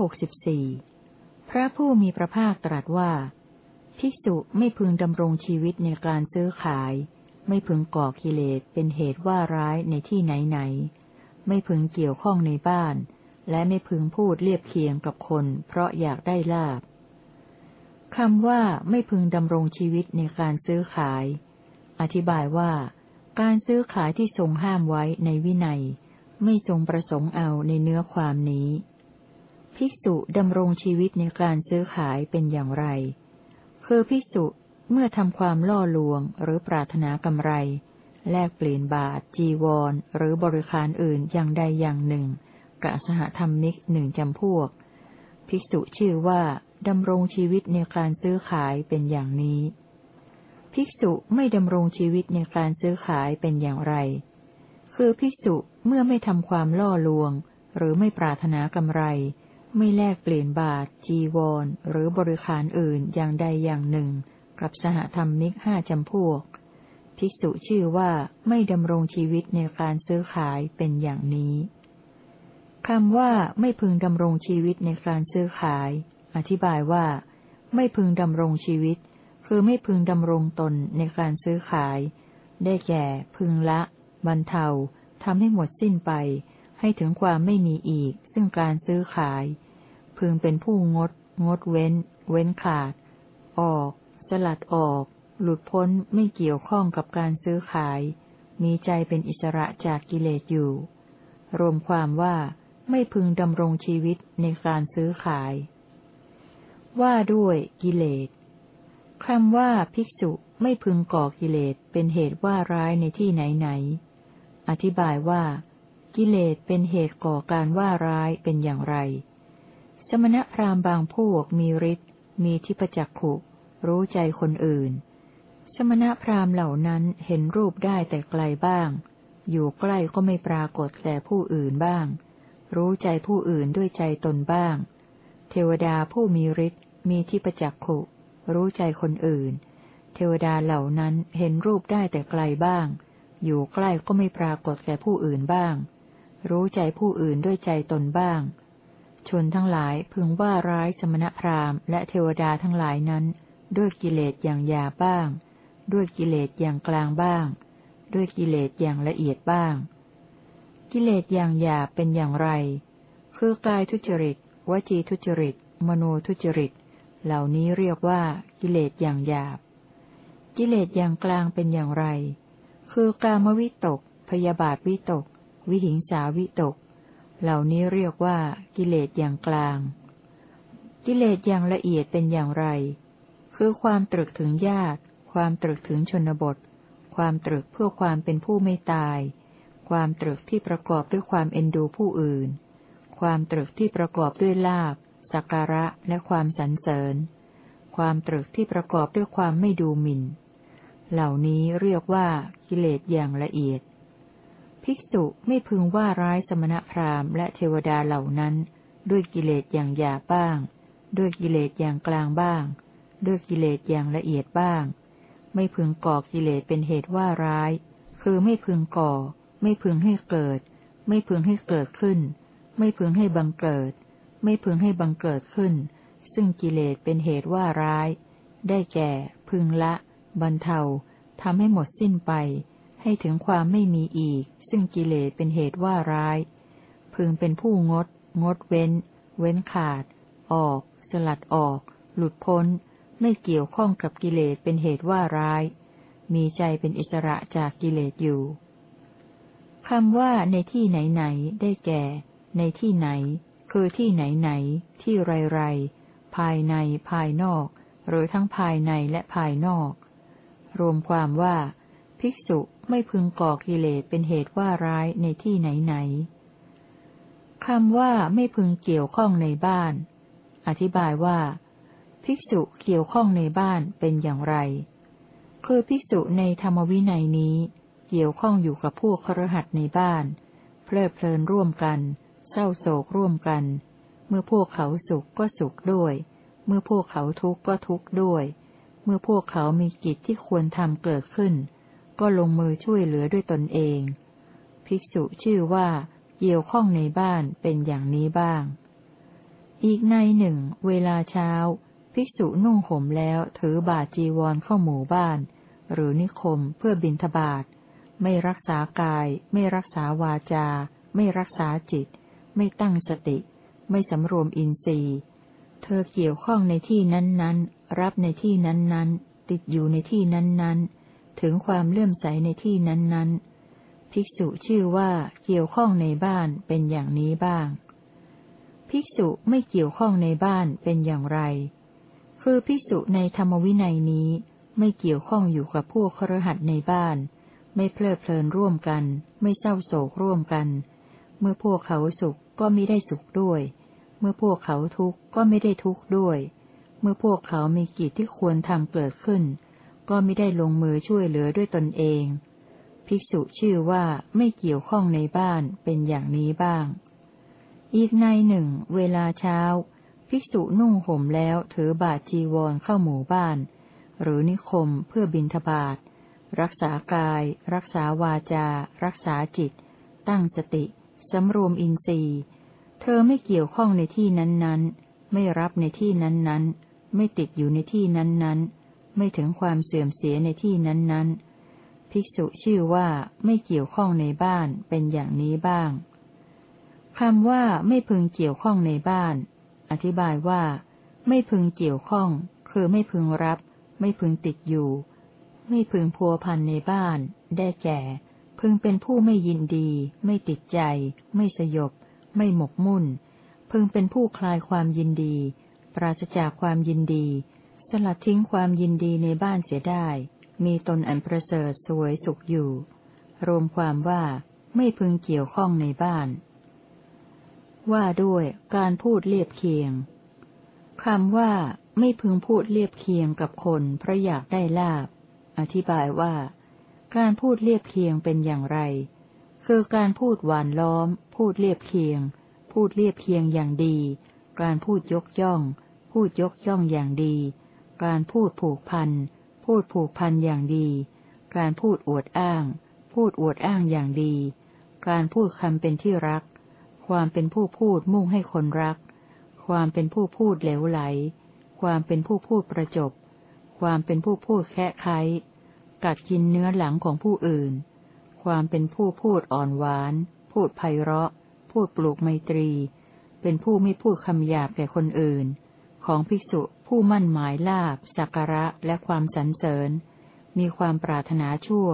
หกสิบสี่พระผู้มีพระภาคตรัสว่า ภิกษุไม่พึงดำรงชีวิตในการซื้อขาย ไม่พึงก่อกิเลสเป็นเหตุว่าร้ายในที่ไหนไหน ไม่พึงเกี่ยวข้องในบ้าน และไม่พึงพูดเรียบเคียงกับคน เพราะอยากได้ลาบคำว่าไม่พึงดำรงชีวิตในการซื้อขาย อธิบายว่า การซื้อขายที่ทรงห้ามไว้ในวินัย ไม่ทรงประสงค์เอาในเนื้อความนี้ ภิกษุดำรงชีวิตในการซื้อขายเป็นอย่างไร คือภิกษุเมื่อทำความล่อลวงหรือปรารถนากำไร แลกเปลี่ยนบาท จีวร หรือบริการอื่นอย่างใดอย่างหนึ่งกับสหธรรมิกหนึ่งจำพวก ภิกษุชื่อว่าดำรงชีวิตในการซื้อขายเป็นอย่างนี้ ภิกษุไม่ดำรงชีวิตในการซื้อขายเป็นอย่างไร คือภิกษุเมื่อไม่ทำความล่อลวง หรือไม่ปรารถนากำไร ไม่แลกเปลี่ยนบาท จีวร หรือบริขารอื่นอย่างใดอย่างหนึ่ง กับสหธรรมิกห้าจำพวก ภิกษุชื่อว่าไม่ดำรงชีวิตในการซื้อขายเป็นอย่างนี้คำว่าไม่พึงดำรงชีวิตในการซื้อขาย อธิบายว่า ไม่พึงดำรงชีวิต คือไม่พึงดำรงตนในการซื้อขาย ได้แก่ พึงละบรรเทาทำให้หมดสิ้นไป ให้ถึงความไม่มีอีก ซึ่งการซื้อขาย พึงเป็นผู้งด งดเว้น เว้นขาด ออก สลัดออก หลุดพ้นไม่เกี่ยวข้องกับการซื้อขาย มีใจเป็นอิสระจากกิเลสอยู่ รวมความว่าไม่พึงดำรงชีวิตในการซื้อขาย ว่าด้วยกิเลสคำว่าภิกษุไม่พึงก่อกิเลสเป็นเหตุว่าร้ายในที่ไหนไหน อธิบายว่า กิเลสเป็นเหตุก่อการว่าร้ายเป็นอย่างไร สมณพราหมณ์บางพวกมีฤทธิ์มีทิพจักขุ รู้ใจคนอื่น สมณพราหมณ์เหล่านั้นเห็นรูปได้แต่ไกลบ้าง อยู่ใกล้ก็ไม่ปรากฏแก่ผู้อื่นบ้าง รู้ใจผู้อื่นด้วยใจตนบ้าง เทวดาผู้มีฤทธิ์มีที่ปจักขุ รู้ใจคนอื่น เทวดาเหล่านั้นเห็นรูปได้แต่ไกลบ้าง อยู่ใกล้ก็ไม่ปรากฏแก่ผู้อื่นบ้าง รู้ใจผู้อื่นด้วยใจตนบ้าง ชนทั้งหลายพึงว่าร้ายสมณพราหมณ์และเทวดาทั้งหลายนั้น ด้วยกิเลสอย่างหยาบ้าง ด้วยกิเลสอย่างกลางบ้าง ด้วยกิเลสอย่างละเอียดบ้าง กิเลสอย่างหยาเป็นอย่างไร คือกายทุจริต วจีทุจริต มโนทุจริต เหล่านี้เรียกว่ากิเลสอย่างหยาบ กิเลสอย่างกลางเป็นอย่างไร คือกามวิตก พยาบาทวิตก วิหิงสาวิตก เหล่านี้เรียกว่ากิเลสอย่างกลาง กิเลสอย่างละเอียดเป็นอย่างไร คือความตรึกถึงญาติ ความตรึกถึงชนบท ความตรึกเพื่อความเป็นผู้ไม่ตาย ความตรึกที่ประกอบด้วยความเอ็นดูผู้อื่น ความตรึกที่ประกอบด้วยลาบสักการะและความสรรเสริญ ความตรึกที่ประกอบด้วยความไม่ดูหมิ่น เหล่านี้เรียกว่ากิเลสอย่างละเอียด ภิกษุไม่พึงว่าร้ายสมณพราหมณ์และเทวดาเหล่านั้น ด้วยกิเลสอย่างหยาบบ้าง ด้วยกิเลสอย่างกลางบ้าง ด้วยกิเลสอย่างละเอียดบ้าง ไม่พึงก่อกิเลสเป็นเหตุว่าร้าย คือไม่พึงก่อ ไม่พึงให้เกิด ไม่พึงให้เกิดขึ้น ไม่พึงให้บังเกิด ไม่พึงให้บังเกิดขึ้น ซึ่งกิเลสเป็นเหตุว่าร้าย ได้แก่ พึงละ บรรเทาทำให้หมดสิ้นไป ให้ถึงความไม่มีอีก ซึ่งกิเลสเป็นเหตุว่าร้าย พึงเป็นผู้งด งดเว้น เว้นขาด ออก สลัดออก หลุดพ้น ไม่เกี่ยวข้องกับกิเลสเป็นเหตุว่าร้าย มีใจเป็นอิสระจากกิเลสอยู่คำว่าในที่ไหนไหนได้แก่ ในที่ไหน คือที่ไหนไหน ที่ไรไรภายในภายนอก หรือทั้งภายในและภายนอก รวมความว่า ภิกษุไม่พึงก่อกิเลสเป็นเหตุว่าร้ายในที่ไหนไหนคำว่าไม่พึงเกี่ยวข้องในบ้าน อธิบายว่า ภิกษุเกี่ยวข้องในบ้านเป็นอย่างไร คือภิกษุในธรรมวินัยนี้ เกี่ยวข้องอยู่กับพวกครหัสในบ้าน เพลิดเพลินร่วมกัน เศร้าโศกร่วมกัน เมื่อพวกเขาสุขก็สุขด้วย เมื่อพวกเขาทุกข์ก็ทุกข์ด้วย เมื่อพวกเขามีกิจที่ควรทำเกิดขึ้น ก็ลงมือช่วยเหลือด้วยตนเอง ภิกษุชื่อว่าเกี่ยวข้องในบ้านเป็นอย่างนี้บ้าง อีกในหนึ่ง เวลาเช้า ภิกษุนุ่งห่มแล้วถือบาจีวรเข้าหมู่บ้าน หรือนิคมเพื่อบินทบาทไม่รักษากาย ไม่รักษาวาจา ไม่รักษาจิต ไม่ตั้งสติ ไม่สำรวมอินทรีย์ เธอเกี่ยวข้องในที่นั้นๆ รับในที่นั้นๆ ติดอยู่ในที่นั้นๆ ถึงความเลื่อมใสในที่นั้นๆ ภิกษุชื่อว่าเกี่ยวข้องในบ้านเป็นอย่างนี้บ้าง ภิกษุไม่เกี่ยวข้องในบ้านเป็นอย่างไร คือภิกษุในธรรมวินัยนี้ไม่เกี่ยวข้องอยู่กับพวกครหัสในบ้าน ไม่เพลิดเพลินร่วมกัน ไม่เศร้าโศกร่วมกัน เมื่อพวกเขาสุขก็ไม่ได้สุขด้วย เมื่อพวกเขาทุกข์ก็ไม่ได้ทุกข์ด้วย เมื่อพวกเขามีกิจที่ควรทำเกิดขึ้น ก็ไม่ได้ลงมือช่วยเหลือด้วยตนเอง ภิกษุชื่อว่าไม่เกี่ยวข้องในบ้านเป็นอย่างนี้บ้าง อีกในหนึ่ง เวลาเช้า ภิกษุนุ่งห่มแล้วถือบาทจีวรเข้าหมู่บ้าน หรือนิคมเพื่อบินทบาทรักษากาย รักษาวาจา รักษาจิต ตั้งสติสำรวมอินทรีย์ เธอไม่เกี่ยวข้องในที่นั้นๆ ไม่รับในที่นั้นๆ ไม่ติดอยู่ในที่นั้นๆ ไม่ถึงความเสื่อมเสียในที่นั้น ๆ ภิกษุชื่อว่าไม่เกี่ยวข้องในบ้านเป็นอย่างนี้บ้างคำว่าไม่พึงเกี่ยวข้องในบ้าน อธิบายว่า ไม่พึงเกี่ยวข้อง คือไม่พึงรับ ไม่พึงติดอยู่ ไม่พึงพัวพันในบ้าน ได้แก่ พึงเป็นผู้ไม่ยินดี ไม่ติดใจ ไม่สยบ ไม่หมกมุ่น พึงเป็นผู้คลายความยินดี ปราศจากความยินดี ลัดทิ้งความยินดีในบ้านเสียได้ มีตนอันประเสริฐสวยสุขอยู่ รวมความว่าไม่พึงเกี่ยวข้องในบ้าน ว่าด้วยการพูดเรียบเคียงคำว่าไม่พึงพูดเรียบเคียงกับคนเพราะอยากได้ลาบ อธิบายว่า การพูดเรียบเคียงเป็นอย่างไร คือการพูดหวานล้อม พูดเรียบเคียง พูดเรียบเคียงอย่างดี การพูดยกย่อง พูดยกย่องอย่างดี การพูดผูกพัน พูดผูกพันอย่างดี การพูดอวดอ้าง พูดอวดอ้างอย่างดี การพูดคำเป็นที่รัก ความเป็นผู้พูดมุ่งให้คนรัก ความเป็นผู้พูดเหลวไหล ความเป็นผู้พูดประจบ ความเป็นผู้พูดแค่ไขกัดกินเนื้อหลังของผู้อื่น ความเป็นผู้พูดอ่อนหวาน พูดไพเราะ พูดปลูกไมตรี เป็นผู้ไม่พูดคำหยาบแก่คนอื่น ของภิกษุผู้มั่นหมายลาบสักการะและความสรรเสริญ มีความปรารถนาชั่ว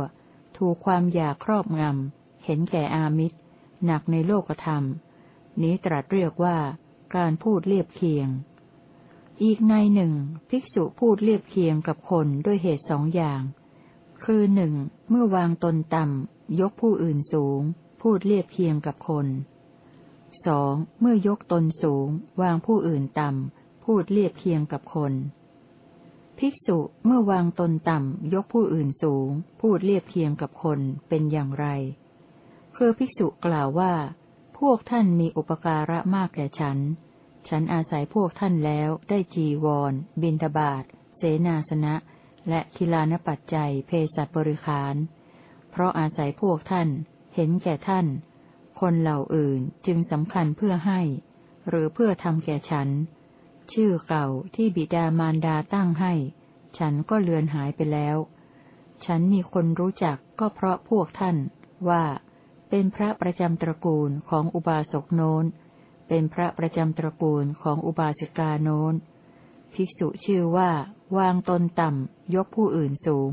ถูกความอยากครอบงำ เห็นแก่อามิตร หนักในโลกธรรม นี้ตรัสเรียกว่า การพูดเรียบเคียง อีกในหนึ่ง ภิกษุพูดเรียบเคียงกับคนด้วยเหตุสองอย่าง คือหนึ่งเมื่อวางตนต่ำ ยกผู้อื่นสูง พูดเรียบเคียงกับคนสองเมื่อยกตนสูง วางผู้อื่นต่ำ พูดเรียบเคียงกับคน ภิกษุเมื่อวางตนต่ำ ยกผู้อื่นสูง พูดเรียบเคียงกับคนเป็นอย่างไร คือภิกษุกล่าวว่า พวกท่านมีอุปการะมากแก่ฉัน ฉันอาศัยพวกท่านแล้วได้จีวร บินทบาทเสนาสนะ และคิลานปัจจัยเพศบริขาร เพราะอาศัยพวกท่าน เห็นแก่ท่าน คนเหล่าอื่นจึงสำคัญเพื่อให้ หรือเพื่อทำแก่ฉัน ชื่อเก่าที่บิดามารดาตั้งให้ ฉันก็เลือนหายไปแล้ว ฉันมีคนรู้จักก็เพราะพวกท่าน ว่าเป็นพระประจำตระกูลของอุบาสกโน้น เป็นพระประจำตระกูลของอุบาสิกาโน้น ภิกษุชื่อว่า วางตนต่ำ ยกผู้อื่นสูง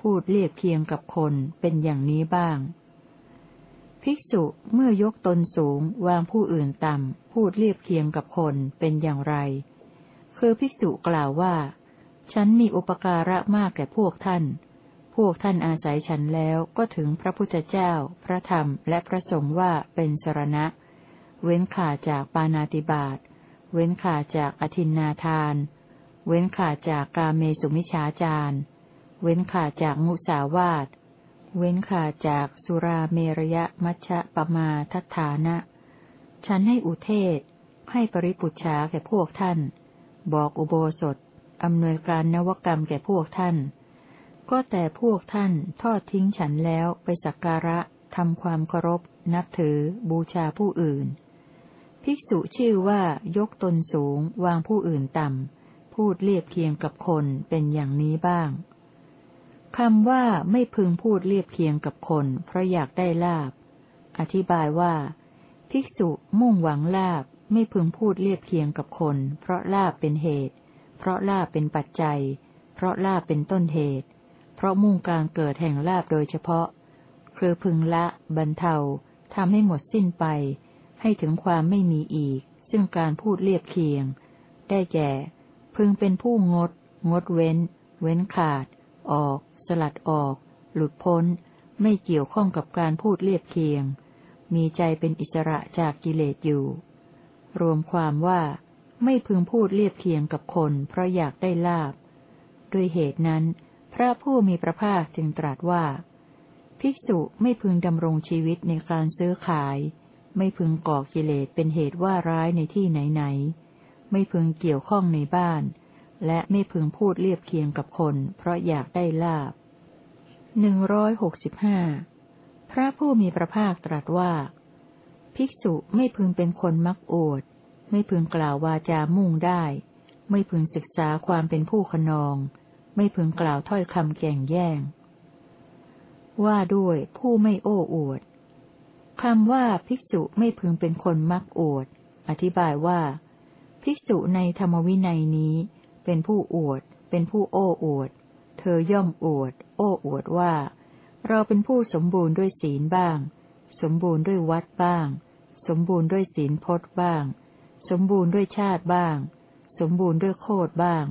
พูดเรียบเคียงกับคนเป็นอย่างนี้บ้าง ภิกษุเมื่อยกตนสูง วางผู้อื่นต่ำ พูดเรียบเคียงกับคนเป็นอย่างไร คือภิกษุกล่าวว่า ฉันมีอุปการะมากแก่พวกท่าน พวกท่านอาศัยฉันแล้วก็ถึงพระพุทธเจ้า พระธรรม และพระสงฆ์ว่าเป็นสรณะ เว้นขาจากปานาติบาต เว้นขาจากอธินนาทาน เว้นขาจากกาเมสุมิชาจาร เว้นขาจากมุสาวาตเว้นขาจากสุราเมรยะมัชฌะปมาทัฏฐานะ ฉันให้อุเทศ ให้ปริปุชาแก่พวกท่าน บอกอุโบสถอำนวยการนวกรรมแก่พวกท่าน ก็แต่พวกท่านทอดทิ้งฉันแล้วไปสักการะทำความเคารพ นับถือ บูชาผู้อื่น ภิกษุชื่อว่ายกตนสูง วางผู้อื่นต่ำ พูดเรียบเคียงกับคนเป็นอย่างนี้บ้างคำว่าไม่พึงพูดเรียบเคียงกับคนเพราะอยากได้ลาบ อธิบายว่า ภิกษุมุ่งหวังลาบ ไม่พึงพูดเรียบเคียงกับคน เพราะลาบเป็นเหตุ เพราะลาบเป็นปัจจัย เพราะลาบเป็นต้นเหตุ เพราะมุ่งการเกิดแห่งลาบโดยเฉพาะ คือพึงละ บรรเทาทำให้หมดสิ้นไป ให้ถึงความไม่มีอีก ซึ่งการพูดเรียบเคียง ได้แก่ พึงเป็นผู้งด งดเว้น เว้นขาด ออก สลัดออก หลุดพ้น ไม่เกี่ยวข้องกับการพูดเรียบเคียง มีใจเป็นอิสระจากกิเลสอยู่ รวมความว่า ไม่พึงพูดเรียบเคียงกับคน เพราะอยากได้ลาบ ด้วยเหตุนั้น พระผู้มีพระภาคจึงตรัสว่า ภิกษุไม่พึงดำรงชีวิตในการซื้อขาย ไม่พึงก่อกิเลสเป็นเหตุว่าร้ายในที่ไหนๆ ไม่พึงเกี่ยวข้องในบ้าน และไม่พึงพูดเรียบเคียงกับคน เพราะอยากได้ลาบหนึ่งร้อยหกสิบห้าพระผู้มีพระภาคตรัสว่า ภิกษุไม่พึงเป็นคนมักโอด ไม่พึงกล่าววาจามุ่งได้ ไม่พึงศึกษาความเป็นผู้ขนอง ไม่พึงกล่าวถ้อยคำแก่งแย่ง ว่าด้วยผู้ไม่โอ้อวดคำว่าภิกษุไม่พึงเป็นคนมักโอด อธิบายว่า ภิกษุในธรรมวินัยนี้ เป็นผู้อวด เป็นผู้โอ้อวด เธอย่อมอวด โอ้อวดว่า เราเป็นผู้สมบูรณ์ด้วยศีลบ้าง สมบูรณ์ด้วยวัดบ้าง สมบูรณ์ด้วยศีลพจน์บ้าง สมบูรณ์ด้วยชาติบ้าง สมบูรณ์ด้วยโคดบ้าง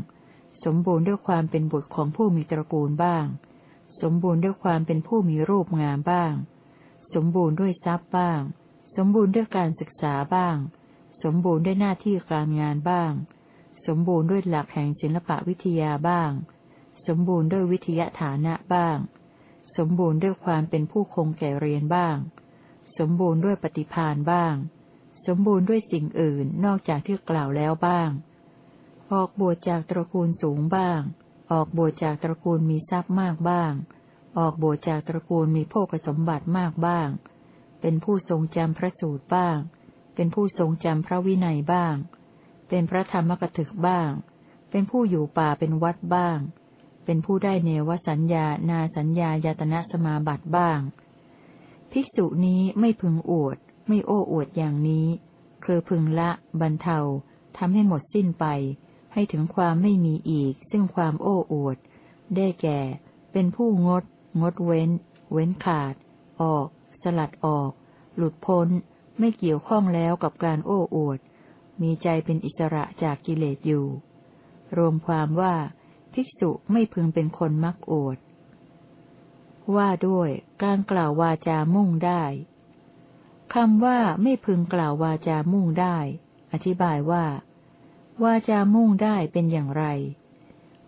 สมบูรณ์ด้วยความเป็นบุตรของผู้มีตระกูลบ้าง สมบูรณ์ด้วยความเป็นผู้มีรูปงามบ้าง สมบูรณ์ด้วยทรัพย์บ้าง สมบูรณ์ด้วยการศึกษาบ้าง สมบูรณ์ด้วยหน้าที่การงานบ้าง สมบูรณ์ด้วยหลักแห่งศิลปวิทยาบ้าง สมบูรณ์ด้วยวิทยาฐานะบ้างสมบูรณ์ด้วยความเป็นผู้คงแก่เรียนบ้าง สมบูรณ์ด้วยปฏิพานบ้าง สมบูรณ์ด้วยสิ่งอื่นนอกจากที่กล่าวแล้วบ้าง ออกบวชจากตระกูลสูงบ้าง ออกบวชจากตระกูลมีทรัพย์มากบ้าง ออกบวชจากตระกูลมีโภคสมบัติมากบ้าง เป็นผู้ทรงจำพระสูตรบ้าง เป็นผู้ทรงจำพระวินัยบ้าง เป็นพระธรรมกถึกบ้าง เป็นผู้อยู่ป่าเป็นวัดบ้าง เป็นผู้ได้เนวสัญญา นาสัญญายตนะสมาบัติบ้าง ภิกษุนี้ไม่พึงอวด ไม่โอ้อวดอย่างนี้ คือพึงละ บรรเทาทำให้หมดสิ้นไป ให้ถึงความไม่มีอีก ซึ่งความโอ้อวด ได้แก่ เป็นผู้งด งดเว้น เว้นขาด ออก สลัดออก หลุดพ้น ไม่เกี่ยวข้องแล้วกับการโอ้อวด มีใจเป็นอิสระจากกิเลสอยู่ รวมความว่า ภิกษุไม่พึงเป็นคนมักอวด ว่าด้วยการกล่าววาจามุ่งได้คำว่าไม่พึงกล่าววาจามุ่งได้ อธิบายว่า วาจามุ่งได้เป็นอย่างไร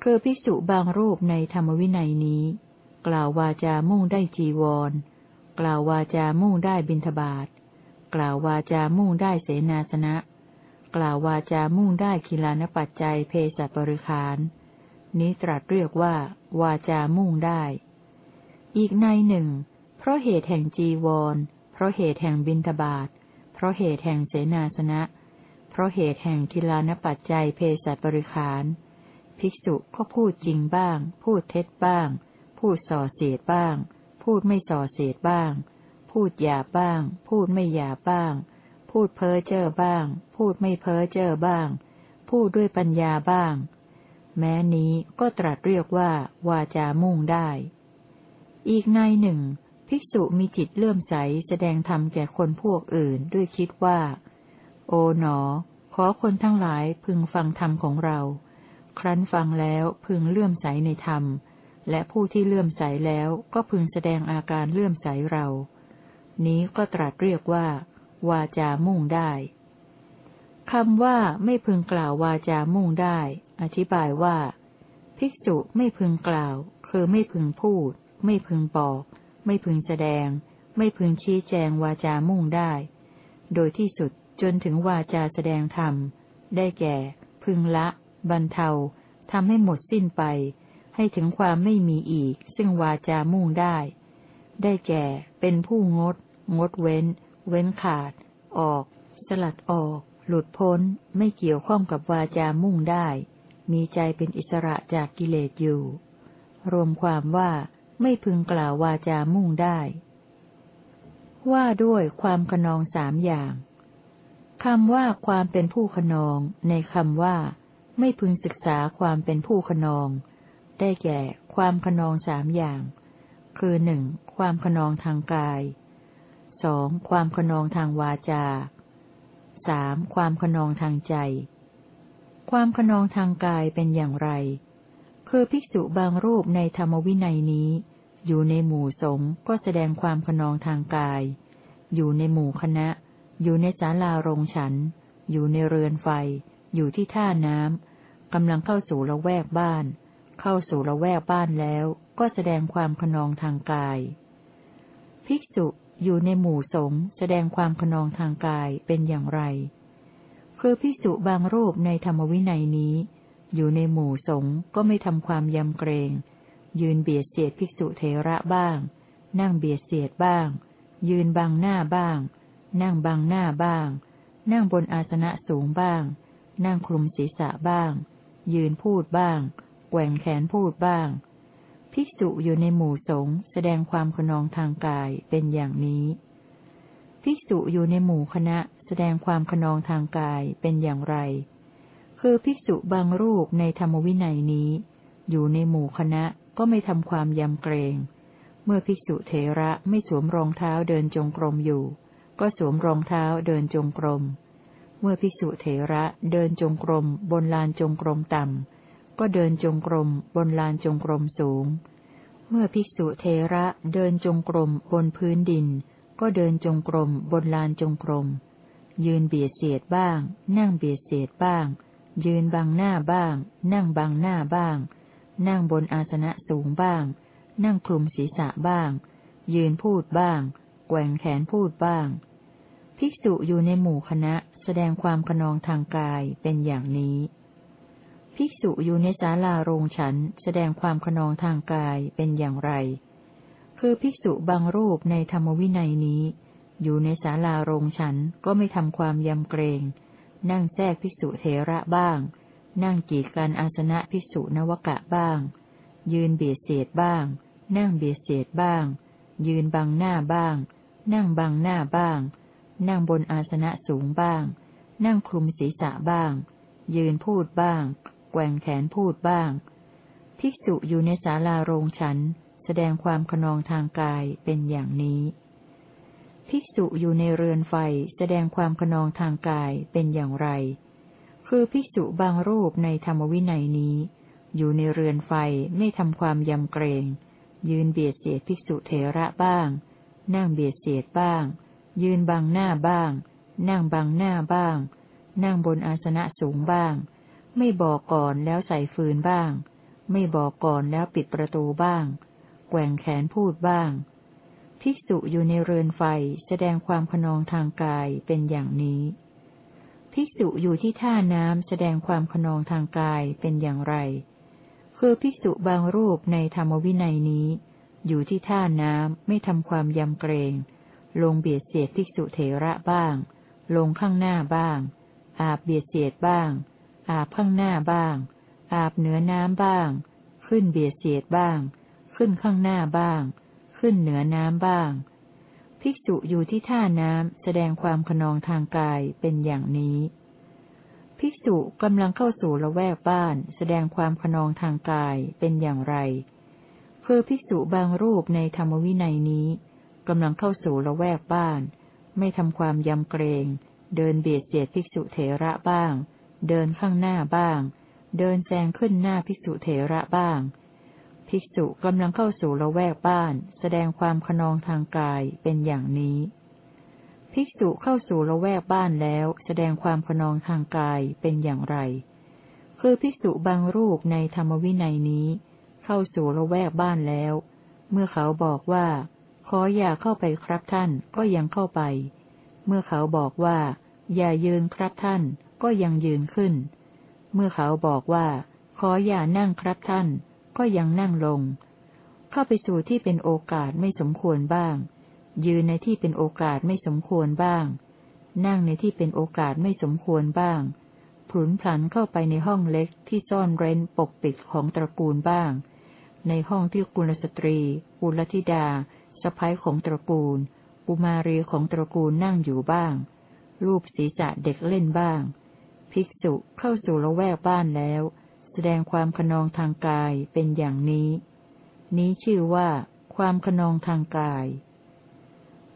คือภิกษุบางรูปในธรรมวินัยนี้ กล่าววาจามุ่งได้จีวร กล่าววาจามุ่งได้บิณฑบาตกล่าววาจามุ่งได้เสนาสนะ กล่าววาจามุ่งได้คิลานปัจจัยเพศบริคาร นี้ตรัสเรียกว่า วาจามุ่งได้ อีกในหนึ่ง เพราะเหตุแห่งจีวร เพราะเหตุแห่งบิณฑบาตเพราะเหตุแห่งเสนาสนะ เพราะเหตุแห่งกิลานปัจจัยเพศบริขาร ภิกษุก็พูดจริงบ้าง พูดเท็จบ้าง พูดส่อเสียดบ้าง พูดไม่ส่อเสียดบ้าง พูดหยาบบ้าง พูดไม่หยาบบ้าง พูดเพ้อเจ้อบ้าง พูดไม่เพ้อเจ้อบ้าง พูดด้วยปัญญาบ้าง แม้นี้ก็ตรัสเรียกว่าวาจามุ่งได้ อีกในหนึ่ง ภิกษุมีจิตเลื่อมใสแสดงธรรมแก่คนพวกอื่นด้วยคิดว่า โอ๋หนอ ขอคนทั้งหลายพึงฟังธรรมของเรา ครั้นฟังแล้วพึงเลื่อมใสในธรรม และผู้ที่เลื่อมใสแล้วก็พึงแสดงอาการเลื่อมใสเรา นี้ก็ตรัสเรียกว่า วาจามุ่งได้คำว่าไม่พึงกล่าววาจามุ่งได้ อธิบายว่า ภิกษุไม่พึงกล่าว คือไม่พึงพูด ไม่พึงบอก ไม่พึงแสดง ไม่พึงชี้แจงวาจามุ่งได้ โดยที่สุดจนถึงวาจาแสดงธรรม ได้แก่ พึงละ บรรเทาทำให้หมดสิ้นไป ให้ถึงความไม่มีอีก ซึ่งวาจามุ่งได้ ได้แก่ เป็นผู้งด งดเว้น เว้นขาด ออกสสลัดออก หลุดพ้น ไม่เกี่ยวข้องกับวาจามุ่งได้ มีใจเป็นอิสระจากกิเลสอยู่ รวมความว่า ไม่พึงกล่าววาจามุ่งได้ ว่าด้วยความขนองสามอย่างคำว่าความเป็นผู้ขนอง ในคำว่า ไม่พึงศึกษาความเป็นผู้ขนอง ได้แก่ ความขนองสามอย่าง คือหนึ่งความขนองทางกายสองความขนองทางวาจาสามความขนองทางใจ ความขนองทางกายเป็นอย่างไร คือภิกษุบางรูปในธรรมวินัยนี้ อยู่ในหมู่สงฆ์ก็แสดงความขนองทางกาย อยู่ในหมู่คณะ อยู่ในศาลาโรงฉัน อยู่ในเรือนไฟ อยู่ที่ท่าน้ำกำลังเข้าสู่ละแวกบ้าน เข้าสู่ละแวกบ้านแล้วก็แสดงความขนองทางกาย ภิกษุอยู่ในหมู่สงฆ์แสดงความขนองทางกายเป็นอย่างไร คือภิกษุบางรูปในธรรมวินัยนี้ อยู่ในหมู่สงฆ์ก็ไม่ทำความยำเกรง ยืนเบียดเสียดภิกษุเทระบ้าง นั่งเบียดเสียดบ้าง ยืนบังหน้าบ้าง นั่งบังหน้าบ้าง นั่งบนอาสนะสูงบ้าง นั่งคลุมศีรษะบ้าง ยืนพูดบ้าง แกว่งแขนพูดบ้าง ภิกษุอยู่ในหมู่สงฆ์แสดงความขนองทางกายเป็นอย่างนี้ ภิกษุอยู่ในหมู่คณะแสดงความขนองทางกายเป็นอย่างไร คือภิกษุบางรูปในธรรมวินัยนี้ อยู่ในหมู่คณะก็ไม่ทำความยำเกรง เมื่อภิกษุเถระไม่สวมรองเท้าเดินจงกรมอยู่ ก็สวมรองเท้าเดินจงกรม เมื่อภิกษุเถระเดินจงกรมบนลานจงกรมต่ำ ก็เดินจงกรมบนลานจงกรมสูง เมื่อภิกษุเทระเดินจงกรมบนพื้นดิน ก็เดินจงกรมบนลานจงกรม ยืนเบียดเสียดบ้าง นั่งเบียดเสียดบ้าง ยืนบังหน้าบ้าง นั่งบังหน้าบ้าง นั่งบนอาสนะสูงบ้าง นั่งคลุมศีรษะบ้าง ยืนพูดบ้าง แกว่งแขนพูดบ้าง ภิกษุอยู่ในหมู่คณะแสดงความขนองทางกายเป็นอย่างนี้ ภิกษุอยู่ในศาลาโรงฉันแสดงความขนองทางกายเป็นอย่างไร คือภิกษุบางรูปในธรรมวินัยนี้ อยู่ในศาลาโรงฉันก็ไม่ทำความยำเกรง นั่งแทรกภิกษุเทระบ้าง นั่งกีดกันอาสนะภิกษุนวกะบ้าง ยืนเบียดเสียดบ้าง นั่งเบียดเสียดบ้าง ยืนบังหน้าบ้าง นั่งบังหน้าบ้าง นั่งบนอาสนะสูงบ้าง นั่งคลุมศีรษะบ้าง ยืนพูดบ้าง แกว่งแขนพูดบ้าง ภิกษุอยู่ในศาลาโรงฉัน แสดงความขนองทางกายเป็นอย่างนี้ ภิกษุอยู่ในเรือนไฟแสดงความขนองทางกายเป็นอย่างไร คือภิกษุบางรูปในธรรมวินัยนี้ อยู่ในเรือนไฟไม่ทำความยำเกรง ยืนเบียดเสียดภิกษุเถระบ้าง นั่งเบียดเสียดบ้าง ยืนบังหน้าบ้าง นั่งบังหน้าบ้าง นั่งบนอาสนะสูงบ้าง ไม่บอกก่อนแล้วใส่ฟืนบ้าง ไม่บอกก่อนแล้วปิดประตูบ้าง แกว่งแขนพูดบ้าง ภิกษุอยู่ในเรือนไฟแสดงความขนองทางกายเป็นอย่างนี้ ภิกษุอยู่ที่ท่าน้ำแสดงความขนองทางกายเป็นอย่างไร คือภิกษุบางรูปในธรรมวินัยนี้ อยู่ที่ท่าน้ำไม่ทำความยำเกรง ลงเบียดเสียดภิกษุเถระบ้าง ลงข้างหน้าบ้าง อาบเบียดเสียดบ้าง อาบข้างหน้าบ้าง อาบเหนือน้ำบ้าง ขึ้นเบียดเสียดบ้าง ขึ้นข้างหน้าบ้าง ขึ้นเหนือน้ำบ้าง ภิกษุอยู่ที่ท่าน้ำแสดงความขนองทางกายเป็นอย่างนี้ ภิกษุกำลังเข้าสู่ละแวกบ้าน แสดงความขนองทางกายเป็นอย่างไรเพื่อภิกษุบางรูปในธรรมวินัยนี้กำลังเข้าสู่ละแวกบ้าน ไม่ทำความยำเกรง เดินเบียดเสียดภิกษุเถระบ้าง เดินข้างหน้าบ้าง เดินแซงขึ้นหน้าภิกษุเถระบ้าง ภิกษุกำลังเข้าสู่ละแวกบ้าน แสดงความขนองทางกายเป็นอย่างนี้ ภิกษุเข้าสู่ละแวกบ้านแล้ว แสดงความขนองทางกายเป็นอย่างไร คือภิกษุบางรูปในธรรมวินัยนี้ เข้าสู่ละแวกบ้านแล้ว เมื่อเขาบอกว่า ขออย่าเข้าไปครับท่านก็ยังเข้าไป เมื่อเขาบอกว่า อย่ายืนครับท่านก็ยังยืนขึ้น เมื่อเขาบอกว่า ขออย่านั่งครับท่าน ก็ยังนั่งลง เข้าไปสู่ที่เป็นโอกาสไม่สมควรบ้าง ยืนในที่เป็นโอกาสไม่สมควรบ้าง นั่งในที่เป็นโอกาสไม่สมควรบ้างผลุนผันเข้าไปในห้องเล็กที่ซ่อนเร้นปกปิดของตระกูลบ้าง ในห้องที่กุลสตรี กุลธิดาสะพ้ายของตระกูลกุมารีของตระกูลนั่งอยู่บ้าง รูปศีรษะเด็กเล่นบ้าง ภิกษุเข้าสู่ละแวกบ้านแล้ว แสดงความขนองทางกายเป็นอย่างนี้ นี้ชื่อว่า ความขนองทางกาย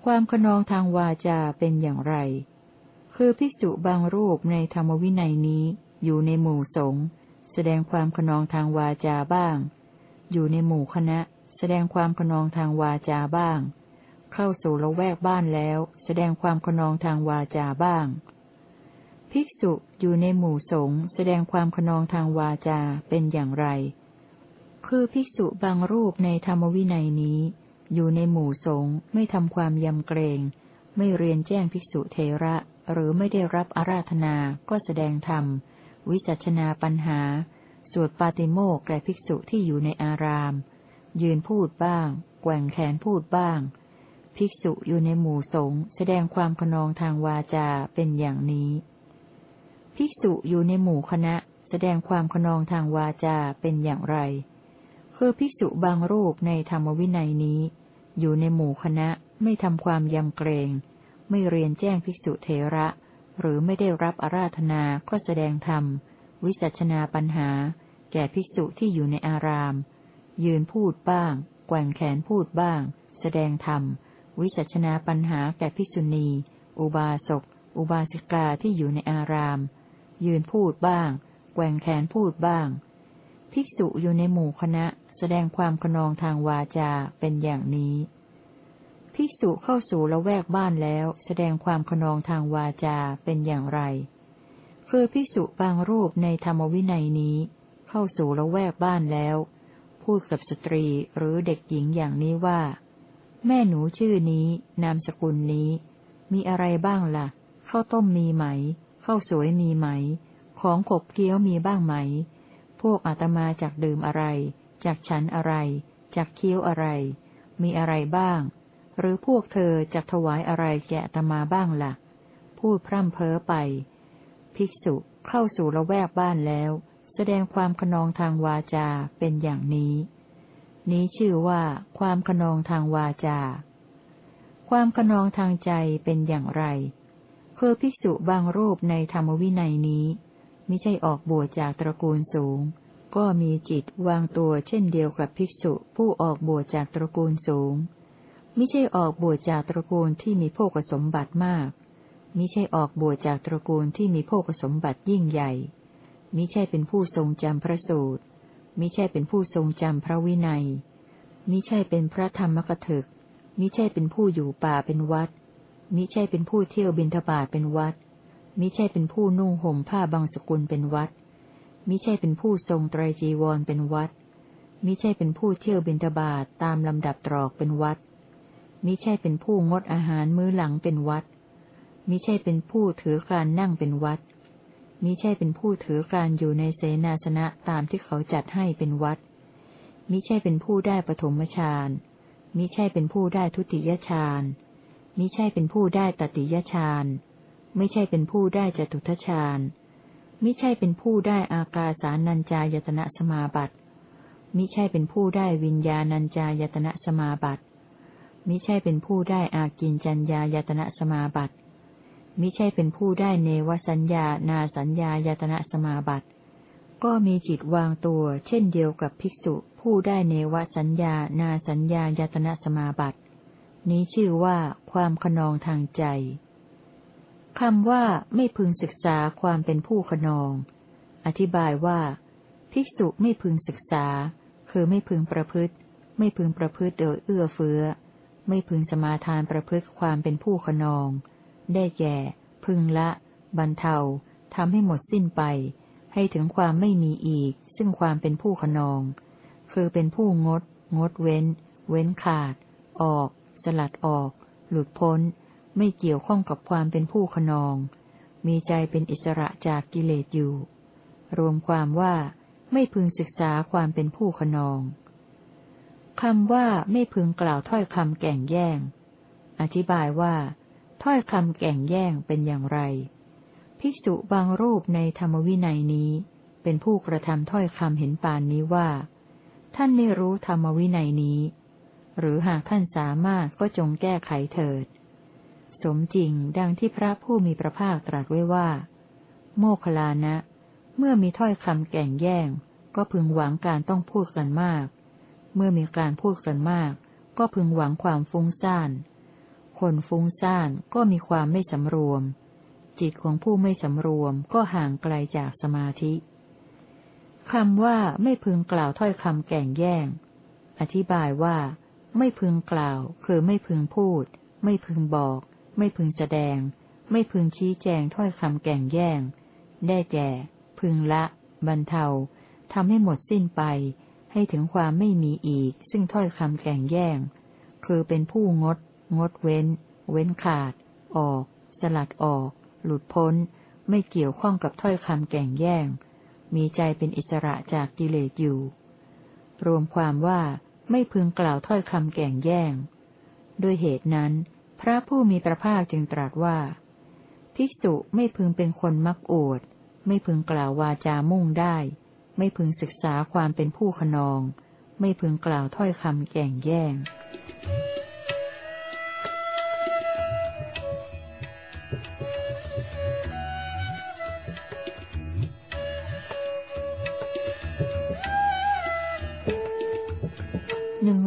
ความขนองทางวาจาเป็นอย่างไร คือภิกษุบางรูปในธรรมวินัยนี้ อยู่ในหมู่สงฆ์แสดงความขนองทางวาจาบ้าง อยู่ในหมู่คณะ แสดงความขนองทางวาจาบ้าง เข้าสู่ละแวกบ้านแล้ว แสดงความขนองทางวาจาบ้าง ภิกษุอยู่ในหมู่สงฆ์แสดงความขนองทางวาจาเป็นอย่างไร คือภิกษุบางรูปในธรรมวินัยนี้ อยู่ในหมู่สงฆ์ไม่ทำความยำเกรง ไม่เรียนแจ้งภิกษุเทระ หรือไม่ได้รับอาราธนา ก็แสดงธรรม วิจัชนาปัญหา สวดปาติโมกแก่ภิกษุที่อยู่ในอาราม ยืนพูดบ้าง แกว่งแขนพูดบ้าง ภิกษุอยู่ในหมู่สงฆ์แสดงความขนองทางวาจาเป็นอย่างนี้ ภิกษุอยู่ในหมู่คณะ แสดงความขนองทางวาจาเป็นอย่างไร คือภิกษุบางรูปในธรรมวินัยนี้ อยู่ในหมู่คณะไม่ทำความยำเกรง ไม่เรียนแจ้งภิกษุเทระ หรือไม่ได้รับอาราธนาก็แสดงธรรม วิจัชนาปัญหา แก่ภิกษุที่อยู่ในอาราม ยืนพูดบ้าง แกว่งแขนพูดบ้าง แสดงธรรม วิจัชนาปัญหาแก่ภิกษุณี อุบาสก อุบาสิกาที่อยู่ในอาราม ยืนพูดบ้าง แกว่งแขนพูดบ้าง ภิกษุอยู่ในหมู่คณะแสดงความขนองทางวาจาเป็นอย่างนี้ ภิกษุเข้าสู่ละแวกบ้านแล้ว แสดงความขนองทางวาจาเป็นอย่างไร คือภิกษุบางรูปในธรรมวินัยนี้ เข้าสู่ละแวกบ้านแล้ว พูดกับสตรีหรือเด็กหญิงอย่างนี้ว่า แม่หนูชื่อนี้ นามสกุลนี้ มีอะไรบ้างละ่ะข้าวต้มมีไหม ข้าวสวยมีไหม ของขบเคี้ยวมีบ้างไหม พวกอาตมาจากดื่มอะไร จากฉันอะไร จากเคี้ยวอะไร มีอะไรบ้าง หรือพวกเธอจากถวายอะไรแก่อาตมาบ้างละ่ะ พูดพร่ำเพ้อไป ภิกษุเข้าสู่ละแวกบ้านแล้ว แสดงความขนองทางวาจาเป็นอย่างนี้ นี้ชื่อว่าความขนองทางวาจา ความขนองทางใจเป็นอย่างไร คือภิกษุบางรูปในธรรมวินัยนี้ ไม่ใช่ออกบวชจากตระกูลสูง ก็มีจิตวางตัวเช่นเดียวกับภิกษุผู้ออกบวชจากตระกูลสูงม่ใช่ออกบวชจากตระกูลที่มีโภคสมบัติมากมิใช่ออกบวชจากตระกูลที่มีโภคสมบัติยิ่งใหญ่มิใช่เป็นผู้ทรงจำพระสูตรมิใช่เป็นผู้ทรงจำพระวินัยมิใช่เป็นพระธรรมกถึกมิใช่เป็นผู้อยู่ป่าเป็นวัด มิใช่เป็นผู้เที่ยวบินทบาทเป็นวัด มิใช่เป็นผู้นุ่งห่มผ้าบางสกุลเป็นวัด มิใช่เป็นผู้ทรงไตรจีวรเป็นวัด มิใช่เป็นผู้เที่ยวบินทบาทตามลำดับตรอกเป็นวัด มิใช่เป็นผู้งดอาหารมื้อหลังเป็นวัด มิใช่เป็นผู้ถือการนั่งเป็นวัด มิใช่เป็นผู้ถือการอยู่ในเสนาสนะตามที่เขาจัดให้เป็นวัด มิใช่เป็นผู้ได้ปฐมฌานมิใช่เป็นผู้ได้ทุติยฌาน มิใช่เป็นผู้ได้ตติยฌานไม่ใช่เป็นผู้ได้จตุทฌานมิใช่เป็นผู้ได้อากาสานัญจายตนะสมาบัติ มิใช่เป็นผู้ได้วิญญาณัญจายตนะสมาบัติ มิใช่เป็นผู้ได้อากินจัญญายตนะสมาบัติ มิใช่เป็นผู้ได้เนวสัญญานาสัญญายตนะสมาบัติ ก็มีจิตวางตัวเช่นเดียวกับภิกษุผู้ได้เนวสัญญานาสัญญายตนะสมาบัติ นี้ชื่อว่าความขนองทางใจคำว่าไม่พึงศึกษาความเป็นผู้ขนอง อธิบายว่า ภิกษุไม่พึงศึกษา คือไม่พึงประพฤติ ไม่พึงประพฤติโดยเอื้อเฟื้อ ไม่พึงสมาทานประพฤติความเป็นผู้ขนอง ได้แก่ พึงละ บรรเทาทำให้หมดสิ้นไป ให้ถึงความไม่มีอีก ซึ่งความเป็นผู้ขนอง คือเป็นผู้งด งดเว้น เว้นขาด ออก ลัดออก หลุดพ้น ไม่เกี่ยวข้องกับความเป็นผู้ขนอง มีใจเป็นอิสระจากกิเลสอยู่ รวมความว่าไม่พึงศึกษาความเป็นผู้ขนองคำว่าไม่พึงกล่าวถ้อยคำแก่งแย่ง อธิบายว่า ถ้อยคำแก่งแย่งเป็นอย่างไร ภิกษุบางรูปในธรรมวินัยนี้ เป็นผู้กระทำถ้อยคำเห็นปานนี้ว่า ท่านไม่รู้ธรรมวินัยนี้ หรือหากท่านสามารถก็จงแก้ไขเถิด สมจริงดังที่พระผู้มีพระภาคตรัสไว้ว่า โมคลานะ เมื่อมีถ้อยคำแก่งแย่ง ก็พึงหวังการต้องพูดกันมาก เมื่อมีการพูดกันมาก ก็พึงหวังความฟุ้งซ่าน คนฟุ้งซ่านก็มีความไม่สำรวม จิตของผู้ไม่สำรวมก็ห่างไกลจากสมาธิคำว่าไม่พึงกล่าวถ้อยคำแก่งแย่ง อธิบายว่า ไม่พึงกล่าว คือไม่พึงพูด ไม่พึงบอก ไม่พึงแสดง ไม่พึงชี้แจงถ้อยคำแก่งแย่ง ได้แก่ พึงละ บรรเทาทำให้หมดสิ้นไป ให้ถึงความไม่มีอีก ซึ่งถ้อยคำแก่งแย่ง คือเป็นผู้งด งดเว้น เว้นขาด ออก สลัดออก หลุดพ้น ไม่เกี่ยวข้องกับถ้อยคำแก่งแย่ง มีใจเป็นอิสระจากกิเลสอยู่ รวมความว่า ไม่พึงกล่าวถ้อยคำแก่งแย่ง ด้วยเหตุนั้น พระผู้มีพระภาคจึงตรัสว่า ภิกษุไม่พึงเป็นคนมักอวด ไม่พึงกล่าววาจามุ่งได้ ไม่พึงศึกษาความเป็นผู้ขนอง ไม่พึงกล่าวถ้อยคำแก่งแย่งหนึ่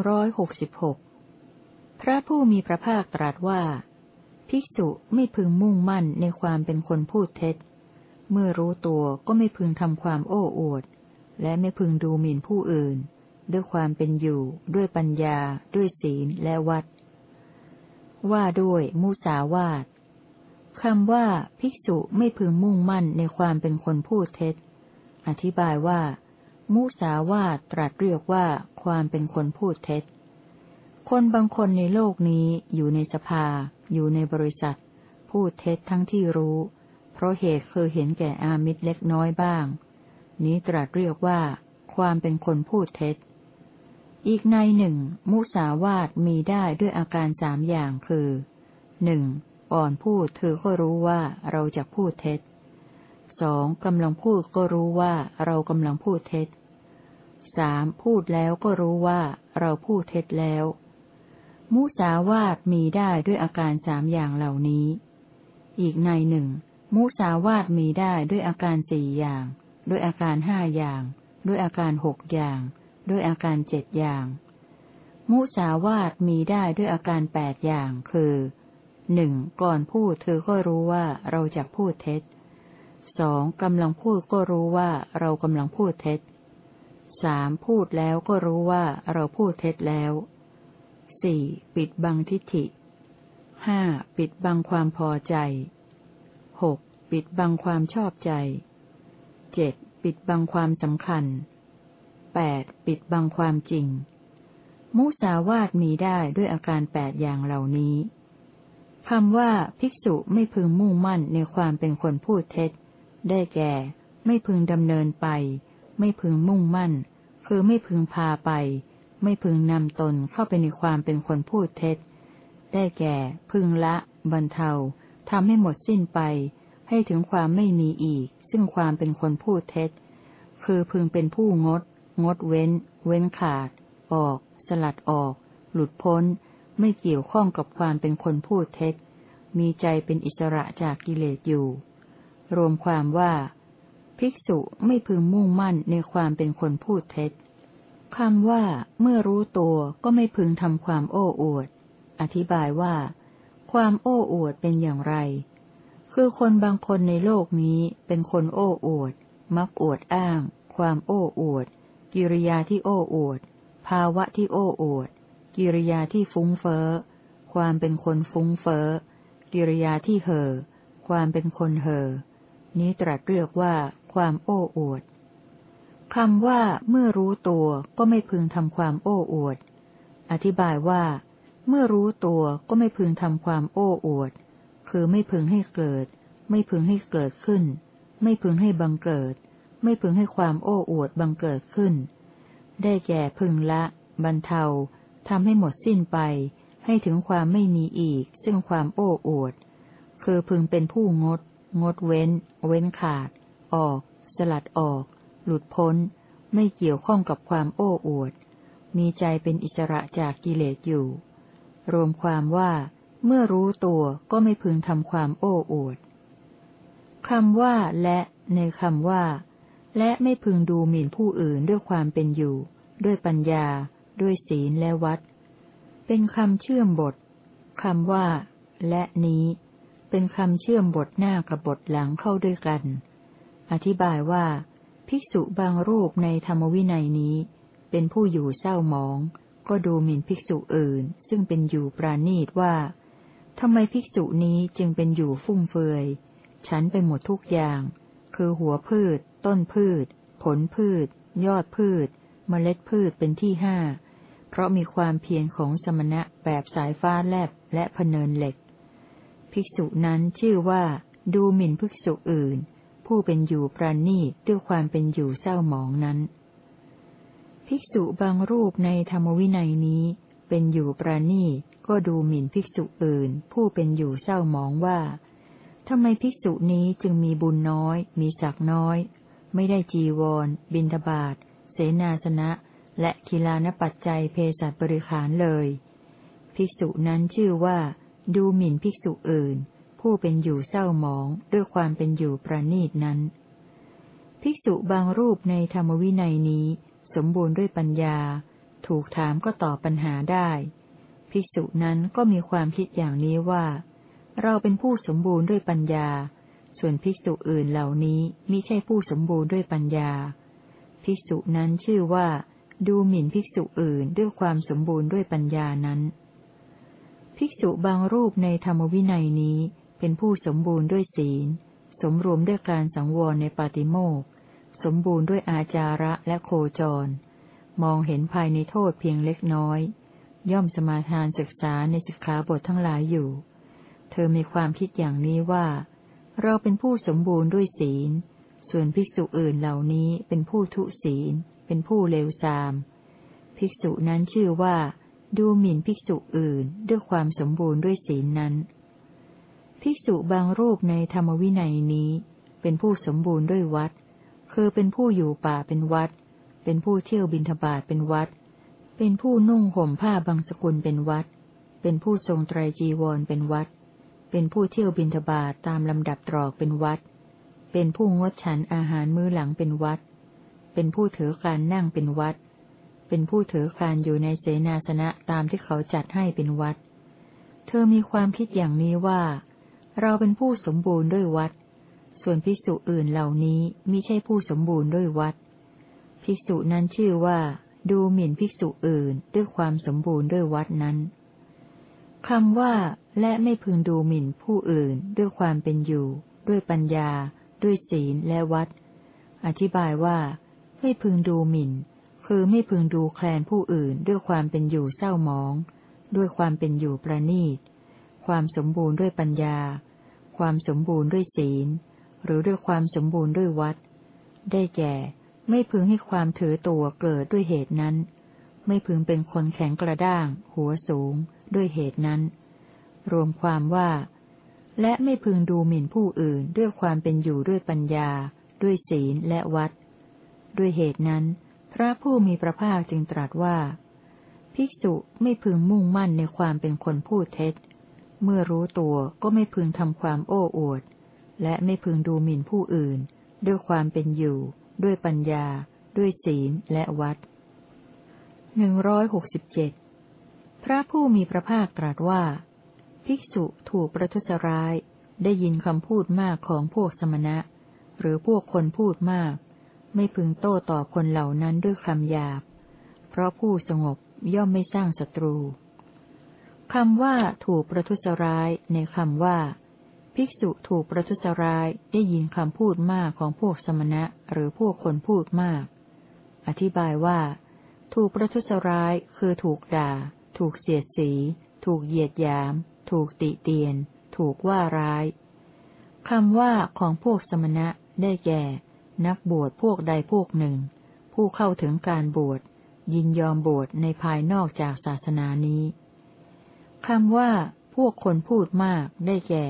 ร้อยหกสิบหกพระผู้มีพระภาคตรัสว่า ภิกษุไม่พึงมุ่งมั่นในความเป็นคนพูดเท็จ เมื่อรู้ตัวก็ไม่พึงทำความโอ้อวด และไม่พึงดูหมิ่นผู้อื่น ด้วยความเป็นอยู่ ด้วยปัญญา ด้วยศีลและวัด ว่าด้วยมุสาวาทคำว่า ภิกษุไม่พึงมุ่งมั่นในความเป็นคนพูดเท็จ อธิบายว่า มุสาวาตตรัสเรียกว่าความเป็นคนพูดเท็จ คนบางคนในโลกนี้อยู่ในสภา อยู่ในบริษัท พูดเท็จทั้งที่รู้ เพราะเหตุคือเห็นแก่อามิตรเล็กน้อยบ้าง นี้ตรัสเรียกว่า ความเป็นคนพูดเท็จ อีกในหนึ่ง มุสาวาตมีได้ด้วยอาการสามอย่างคือหนึ่งก่อนพูดเธอก็รู้ว่าเราจะพูดเท็จสองกำลังพูดก็รู้ว่าเรากำลังพูดเท็จ สามพูดแล้วก็รู้ว่าเราพูดเท็จแล้ว มุสาวาทมีได้ด้วยอาการสามอย่างเหล่านี้ อีกในหนึ่ง มุสาวาทมีได้ด้วยอาการสี่อย่าง ด้วยอาการห้าอย่าง ด้วยอาการหกอย่าง ด้วยอาการเจ็ดอย่าง มุสาวาทมีได้ด้วยอาการแปดอย่าง คือหนึ่งก่อนพูดเธอก็รู้ว่าเราจะพูดเท็จสองกำลังพูดก็รู้ว่าเรากำลังพูดเท็จ สามพูดแล้วก็รู้ว่าเราพูดเท็จแล้วสี่ปิดบังทิฏฐิห้าปิดบังความพอใจหกปิดบังความชอบใจเจ็ดปิดบังความสำคัญแปดปิดบังความจริง มุสาวาทมีได้ด้วยอาการแปดอย่างเหล่านี้คำว่าภิกษุไม่พึงมุ่งมั่นในความเป็นคนพูดเท็จ ได้แก่ ไม่พึงดำเนินไป ไม่พึงมุ่งมั่น คือไม่พึงพาไป ไม่พึงนำตนเข้าไปในความเป็นคนพูดเท็จ ได้แก่ พึงละ บรรเทาทำให้หมดสิ้นไป ให้ถึงความไม่มีอีก ซึ่งความเป็นคนพูดเท็จ คือพึงเป็นผู้งด งดเว้น เว้นขาด ออก สลัดออก หลุดพ้น ไม่เกี่ยวข้องกับความเป็นคนพูดเท็จ มีใจเป็นอิสระจากกิเลสอยู่ รวมความว่า ภิกษุไม่พึงมุ่งมั่นในความเป็นคนพูดเท็จคำว่า เมื่อรู้ตัวก็ไม่พึงทำความโอ้อวด อธิบายว่า ความโอ้อวดเป็นอย่างไร คือคนบางคนในโลกนี้เป็นคนโอ้อวด มักอวดอ้าง ความโอ้อวด กิริยาที่โอ้อวด ภาวะที่โอ้อวด กิริยาที่ฟุ้งเฟ้อ ความเป็นคนฟุ้งเฟ้อ กิริยาที่เห่อ ความเป็นคนเห่อ นี้ตรัสเรียกว่า ความโอ้อวดคำว่าเมื่อรู้ตัวก็ไม่พึงทำความโอ้อวด อธิบายว่า เมื่อรู้ตัวก็ไม่พึงทำความโอ้อวด คือไม่พึงให้เกิด ไม่พึงให้เกิดขึ้น ไม่พึงให้บังเกิด ไม่พึงให้ความโอ้อวดบังเกิดขึ้น ได้แก่พึงละ บรรเทาทำให้หมดสิ้นไป ให้ถึงความไม่มีอีก ซึ่งความโอ้อวด คือพึงเป็นผู้งด งดเว้น เว้นขาด ออก สลัดออก หลุดพ้น ไม่เกี่ยวข้องกับความโอ้อวด มีใจเป็นอิสระจากกิเลสอยู่ รวมความว่าเมื่อรู้ตัวก็ไม่พึงทำความโอ้อวดคำว่าและในคำว่า และไม่พึงดูหมิ่นผู้อื่นด้วยความเป็นอยู่ ด้วยปัญญา ด้วยศีลและวัด เป็นคำเชื่อมบทคำว่า และนี้ เป็นคำเชื่อมบทหน้ากับบทหลังเข้าด้วยกัน อธิบายว่า ภิกษุบางรูปในธรรมวินัยนี้ เป็นผู้อยู่เศร้าหมอง ก็ดูหมิ่นภิกษุอื่น ซึ่งเป็นอยู่ปราณีตว่าทำไมภิกษุนี้จึงเป็นอยู่ฟุ่มเฟือยฉันไปหมดทุกอย่าง คือหัวพืช ต้นพืช ผลพืช ยอดพืช เมล็ดพืชเป็นที่ห้า เพราะมีความเพียรของสมณะแบบสายฟ้าแลบและพเนินเหล็ก ภิกษุนั้นชื่อว่า ดูหมิ่นภิกษุอื่น ผู้เป็นอยู่ปราณีตด้วยความเป็นอยู่เศร้าหมองนั้น ภิกษุบางรูปในธรรมวินัยนี้ เป็นอยู่ปราณีตก็ดูหมิ่นภิกษุอื่น ผู้เป็นอยู่เศร้าหมองว่าทำไมภิกษุนี้จึงมีบุญน้อย มีศักน้อย ไม่ได้จีวร บินทบาทเสนาสนะ และกีฬานปัจจัยเพศบริขารเลย ภิกษุนั้นชื่อว่า ดูหมิ่นภิกษุอื่น ผู้เป็นอยู่เศร้าหมองด้วยความเป็นอยู่ประณีตนั้น ภิกษุบางรูปในธรรมวินัยนี้ สมบูรณ์ด้วยปัญญา ถูกถามก็ตอบปัญหาได้ ภิกษุนั้นก็มีความคิดอย่างนี้ว่า เราเป็นผู้สมบูรณ์ด้วยปัญญา ส่วนภิกษุอื่นเหล่านี้มิใช่ผู้สมบูรณ์ด้วยปัญญา ภิกษุนั้นชื่อว่า ดูหมิ่นภิกษุอื่นด้วยความสมบูรณ์ด้วยปัญญานั้นภิกษุบางรูปในธรรมวินัยนี้ เป็นผู้สมบูรณ์ด้วยศีล สมรวมด้วยการสังวรในปาติโมกสมบูรณ์ด้วยอาจาระและโคจร มองเห็นภายในโทษเพียงเล็กน้อย ย่อมสมาทานศึกษาในสิกขาบททั้งหลายอยู่ เธอมีความคิดอย่างนี้ว่า เราเป็นผู้สมบูรณ์ด้วยศีล ส่วนภิกษุอื่นเหล่านี้เป็นผู้ทุศีล เป็นผู้เลวทราม ภิกษุนั้นชื่อว่า ดูหมิ่นภิกษุอื่นด้วยความสมบูรณ์ด้วยศีลนั้น ภิกษุบางรูปในธรรมวินัยนี้ เป็นผู้สมบูรณ์ด้วยวัด คือเป็นผู้อยู่ป่าเป็นวัด เป็นผู้เที่ยวบินทบาทเป็นวัด เป็นผู้นุ่งห่มผ้าบางสกุลเป็นวัด เป็นผู้ทรงไตรจีวรเป็นวัด เป็นผู้เที่ยวบินทบาทตามลำดับตรอกเป็นวัด เป็นผู้งดฉันอาหารมื้อหลังเป็นวัด เป็นผู้ถือการนั่งเป็นวัด เป็นผู้ถือการอยู่ในเสนาสนะตามที่เขาจัดให้เป็นวัด เธอมีความคิดอย่างนี้ว่า เราเป็นผู้สมบูรณ์ด้วยวัด ส่วนภิกษุอื่นเหล่านี้มิใช่ผู้สมบูรณ์ด้วยวัด ภิกษุนั้นชื่อว่า ดูหมิ่นภิกษุอื่นด้วยความสมบูรณ์ด้วยวัดนั้นคำว่า และไม่พึงดูหมิ่นผู้อื่นด้วยความเป็นอยู่ ด้วยปัญญา ด้วยศีลและวัด อธิบายว่า ไม่พึงดูหมิ่น คือไม่พึงดูแคลนผู้อื่นด้วยความเป็นอยู่เศร้าหมอง ด้วยความเป็นอยู่ประณีต ความสมบูรณ์ด้วยปัญญา ความสมบูรณ์ด้วยศีล หรือด้วยความสมบูรณ์ด้วยวัด ได้แก่ ไม่พึงให้ความถือตัวเกิดด้วยเหตุนั้น ไม่พึงเป็นคนแข็งกระด้าง หัวสูง ด้วยเหตุนั้น รวมความว่า และไม่พึงดูหมิ่นผู้อื่นด้วยความเป็นอยู่ด้วยปัญญา ด้วยศีลและวัด ด้วยเหตุนั้น พระผู้มีพระภาคจึงตรัสว่า ภิกษุไม่พึงมุ่งมั่นในความเป็นคนพูดเท็จ เมื่อรู้ตัวก็ไม่พึงทำความโอ้อวด และไม่พึงดูหมิ่นผู้อื่น ด้วยความเป็นอยู่ ด้วยปัญญา ด้วยศีลและวัดหนึ่งร้อยหกสิบเจ็ดพระผู้มีพระภาคตรัสว่า ภิกษุถูกประทุษร้าย ได้ยินคำพูดมากของพวกสมณะ หรือพวกคนพูดมาก ไม่พึงโต้ตอบคนเหล่านั้นด้วยคำหยาบ เพราะผู้สงบย่อมไม่สร้างศัตรู คำว่าถูกประทุษร้ายในคำว่า ภิกษุถูกประทุษร้ายได้ยินคำพูดมากของพวกสมณะหรือพวกคนพูดมาก อธิบายว่า ถูกประทุษร้ายคือถูกด่า ถูกเสียดสี ถูกเหยียดยาม ถูกติเตียน ถูกว่าร้ายคำว่าของพวกสมณะได้แก่ นักบวชพวกใดพวกหนึ่ง ผู้เข้าถึงการบวชยินยอมบวชในภายนอกจากศาสนานี้ คำว่า พวกคนพูดมากได้แก่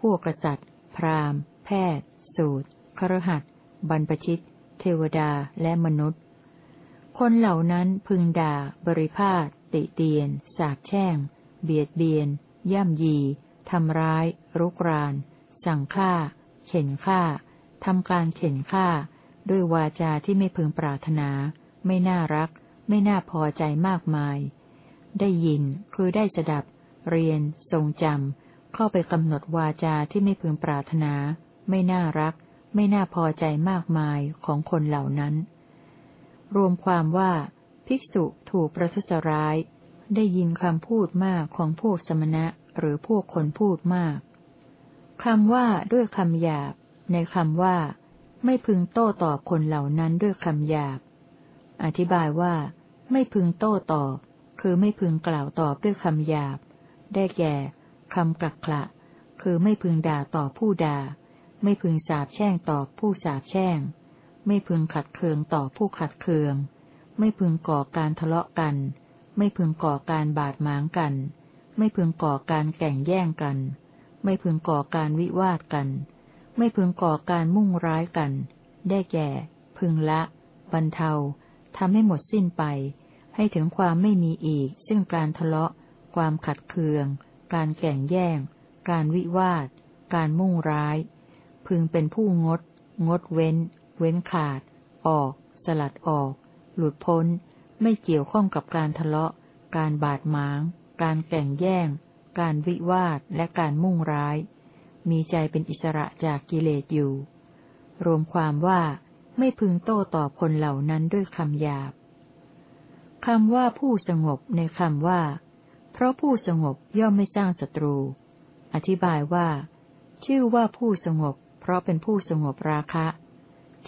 พวกกษัตริย์ พราหมณ์ แพทย์ สูตรครหัสบรรพชิต เทวดาและมนุษย์ คนเหล่านั้นพึงด่า บริพาทติเตียน สาบแช่ง เบียดเบียน ย่ำยี ทำร้าย รุกราน สั่งฆ่า เข็นฆ่า ทำการเข็นฆ่า ด้วยวาจาที่ไม่พึงปรารถนา ไม่น่ารัก ไม่น่าพอใจมากมาย ได้ยิน คือได้สดับ เรียน ทรงจำ เข้าไปกำหนดวาจาที่ไม่พึงปรารถนา ไม่น่ารัก ไม่น่าพอใจมากมายของคนเหล่านั้น รวมความว่า ภิกษุถูกประทุษร้าย ได้ยินคำพูดมากของพวกสมณะหรือพวกคนพูดมาก คำว่าด้วยคำหยาบ ในคำว่า ไม่พึงโต้ตอบคนเหล่านั้นด้วยคำหยาบ อธิบายว่า ไม่พึงโต้ตอบ คือไม่พึงกล่าวตอบด้วยคำหยาบ ได้แก่คำกลักขละคือไม่พึงด่าต่อผู้ด่า ไม่พึงสาบแช่งต่อผู้สาบแช่ง ไม่พึงขัดเคืองต่อผู้ขัดเคือง ไม่พึงก่อการทะเลาะกัน ไม่พึงก่อการบาดหมางกัน ไม่พึงก่อการแก่งแย่งกัน ไม่พึงก่อการวิวาทกัน ไม่พึงก่อการมุ่งร้ายกัน ได้แก่ พึงละ บรรเทาทำให้หมดสิ้นไป ให้ถึงความไม่มีอีก ซึ่งการทะเลาะ ความขัดเคือง การแก่งแย่ง การวิวาท การมุ่งร้าย พึงเป็นผู้งด งดเว้น เว้นขาด ออก สลัดออก หลุดพ้น ไม่เกี่ยวข้องกับการทะเลาะ การบาดหมาง การแก่งแย่ง การวิวาท และการมุ่งร้าย มีใจเป็นอิสระจากกิเลสอยู่ รวมความว่าไม่พึงโต้ตอบคนเหล่านั้นด้วยคำหยาบ คำว่าผู้สงบในคำว่า เพราะผู้สงบย่อมไม่สร้างศัตรู อธิบายว่า ชื่อว่าผู้สงบ เพราะเป็นผู้สงบราคะ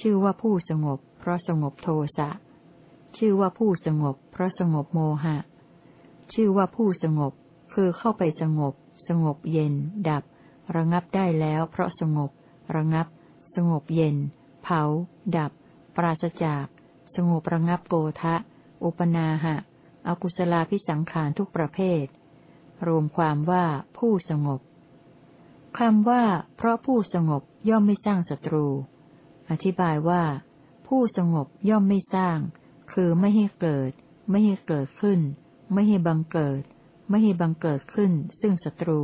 ชื่อว่าผู้สงบ เพราะสงบโทสะ ชื่อว่าผู้สงบ เพราะสงบโมหะ ชื่อว่าผู้สงบ คือเข้าไปสงบ สงบเย็น ดับ ระงับได้แล้ว เพราะสงบ ระงับ สงบเย็น เผา ดับ ปราศจาก สงบระงับโกทะ อุปนาหะ อกุศลาพิสังขารทุกประเภท รวมความว่าผู้สงบคำว่า เพราะผู้สงบย่อมไม่สร้างศัตรู อธิบายว่า ผู้สงบย่อมไม่สร้าง คือไม่ให้เกิด ไม่ให้เกิดขึ้น ไม่ให้บังเกิด ไม่ให้บังเกิดขึ้น ซึ่งศัตรู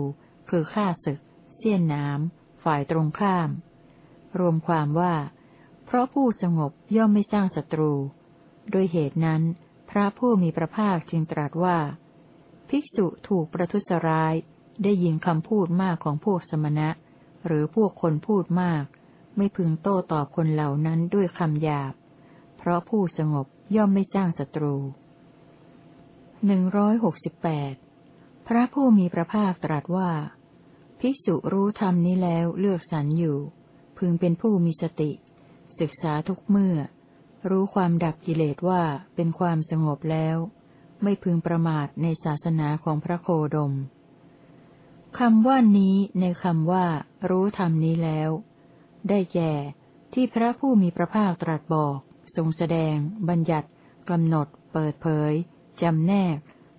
คือฆ่าศึก เสี้ยนน้ำฝ่ายตรงข้าม รวมความว่า เพราะผู้สงบย่อมไม่สร้างศัตรู โดยเหตุนั้น ระผู้มีพระภาคจึงตรัสว่า ภิกษุถูกประทุษร้ายได้ยินคำพูดมากของพวกสมณะ หรือพวกคนพูดมาก ไม่พึงโต้ตอบคนเหล่านั้นด้วยคำหยาบ เพราะผู้สงบย่อมไม่สร้างศัตรูหนึ่งร้อยหกสิบแปดพระผู้มีพระภาคตรัสว่า ภิกษุรู้ธรรมนี้แล้วเลือกสรรอยู่ พึงเป็นผู้มีสติ ศึกษาทุกเมื่อ รู้ความดับกิเลสว่าเป็นความสงบแล้ว ไม่พึงประมาทในศาสนาของพระโคดมคำว่านี้ในคำว่า รู้ธรรมนี้แล้ว ได้แก่ที่พระผู้มีพระภาคตรัสบอก ทรงแสดง บัญญัติกำหนด เปิดเผยจำแนก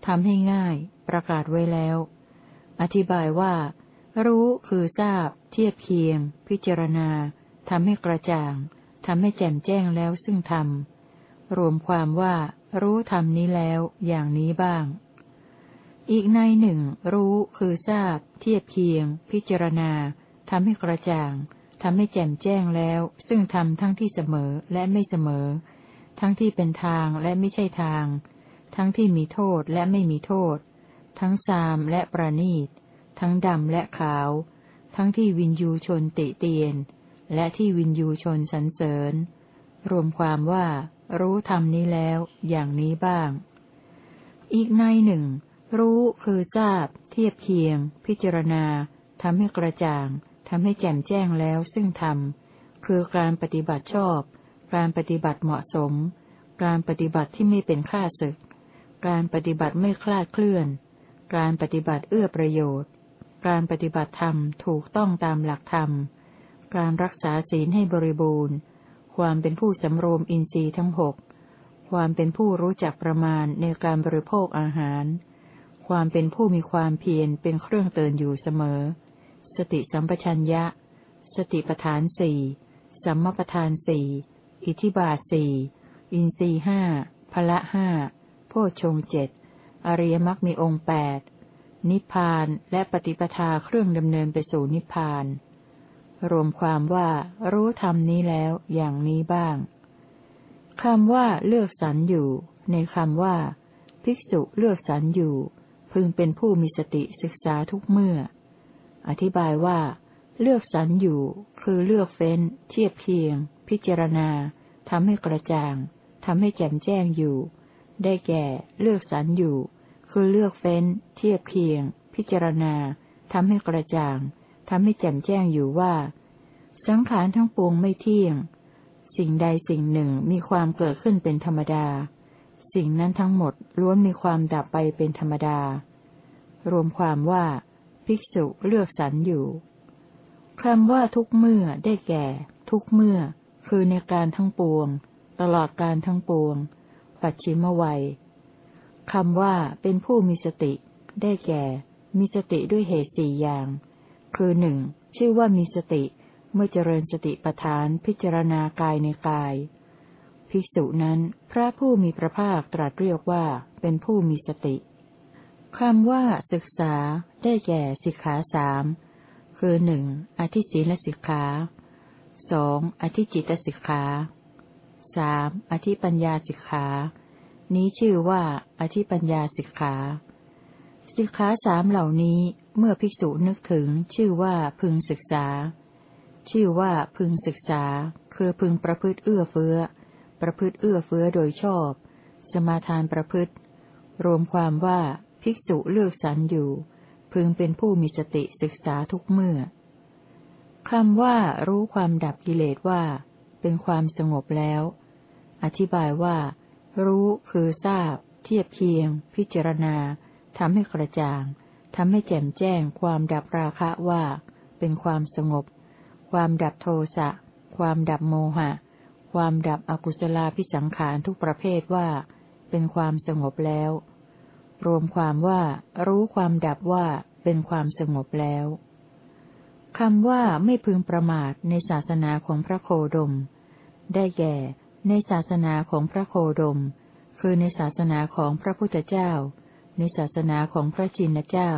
ทำให้ง่าย ประกาศไว้แล้ว อธิบายว่า รู้คือทราบ เทียบเคียง พิจารณาทำให้กระจ่าง ทำให้แจ่มแจ้งแล้วซึ่งธรรม รวมความว่า รู้ธรรมนี้แล้วอย่างนี้บ้าง อีกในหนึ่ง รู้คือทราบ เทียบเคียง พิจารณาทำให้กระจ่างทำให้แจ่มแจ้งแล้ว ซึ่งทำทั้งที่เสมอและไม่เสมอ ทั้งที่เป็นทางและไม่ใช่ทาง ทั้งที่มีโทษและไม่มีโทษ ทั้งซามและประณีต ทั้งดำและขาว ทั้งที่วินยูชนติเตียน และที่วินยูชนสรรเสริญ รวมความว่า รู้ธรรมนี้แล้ว อย่างนี้บ้าง อีกในหนึ่ง รู้คือทราบ เทียบเคียง พิจารณาทำให้กระจ่างทำให้แจ่มแจ้งแล้วซึ่งธรรม คือการปฏิบัติชอบ การปฏิบัติเหมาะสม การปฏิบัติที่ไม่เป็นข้าศึก การปฏิบัติไม่คลาดเคลื่อน การปฏิบัติเอื้อประโยชน์ การปฏิบัติธรรมถูกต้องตามหลักธรรม การรักษาศีลให้บริบูรณ์ ความเป็นผู้สำรวมอินทรีย์ทั้งหก ความเป็นผู้รู้จักประมาณในการบริโภคอาหาร ความเป็นผู้มีความเพียรเป็นเครื่องเตือนอยู่เสมอ สติสัมปชัญญะ สติปทานสี่สัมมปทานสี่อิทิบาทสี่อินทรีห้าพละห้าโพชงเจ็ดอริยมรรคมีองค์แปดนิพพานและปฏิปทาเครื่องดำเนินไปสู่นิพพาน รวมความว่ารู้ธรรมนี้แล้วอย่างนี้บ้างคำว่าเลือกสรรอยู่ ในคำว่า ภิกษุเลือกสรรอยู่ พึงเป็นผู้มีสติศึกษาทุกเมื่อ อธิบายว่า เลือกสรรอยู่ คือเลือกเฟ้น เทียบเคียง พิจารณาทำให้กระจ่างทำให้แจ่มแจ้งอยู่ ได้แก่ เลือกสรรอยู่ คือเลือกเฟ้น เทียบเคียง พิจารณาทำให้กระจ่าง ทำให้แจ่มแจ้งอยู่ว่า สังขารทั้งปวงไม่เที่ยง สิ่งใดสิ่งหนึ่งมีความเกิดขึ้นเป็นธรรมดา สิ่งนั้นทั้งหมดล้วนมีความดับไปเป็นธรรมดา รวมความว่า ภิกษุเลือกสรรอยู่คำว่าทุกเมื่อได้แก่ ทุกเมื่อ คือในการทั้งปวง ตลอดการทั้งปวง ปัจฉิมวัยคำว่าเป็นผู้มีสติ ได้แก่ มีสติด้วยเหตุสี่อย่าง คือหนึ่งชื่อว่ามีสติ เมื่อเจริญสติปัฏฐานพิจารณากายในกาย ภิกษุนั้นพระผู้มีพระภาคตรัสเรียกว่าเป็นผู้มีสติคำว่าศึกษาได้แก่สิกขาสามคือหนึ่งอธิศีลสิกขาสองอธิจิตสิกขาสามอธิปัญญาสิกขา นี้ชื่อว่าอธิปัญญาสิกขา สิกขาสามเหล่านี้ เมื่อภิกษุนึกถึง ชื่อว่าพึงศึกษา ชื่อว่าพึงศึกษา คือพึงประพฤติเอื้อเฟื้อ ประพฤติเอื้อเฟื้อโดยชอบ สมาทานประพฤติ รวมความว่าภิกษุเลือกสรรอยู่ พึงเป็นผู้มีสติศึกษาทุกเมื่อคำว่ารู้ความดับกิเลสว่า เป็นความสงบแล้ว อธิบายว่า รู้คือทราบ เทียบเคียง พิจารณาทำให้กระจ่าง ทำให้แจ่มแจ้งความดับราคะว่า เป็นความสงบ ความดับโทสะ ความดับโมหะ ความดับอกุศลาพิสังขารทุกประเภทว่า เป็นความสงบแล้ว รวมความว่า รู้ความดับว่าเป็นความสงบแล้วคำว่าไม่พึงประมาทในศาสนาของพระโคดม ได้แก่ ในศาสนาของพระโคดม คือในศาสนาของพระพุทธเจ้า ในศาสนาของพระจินเจ้า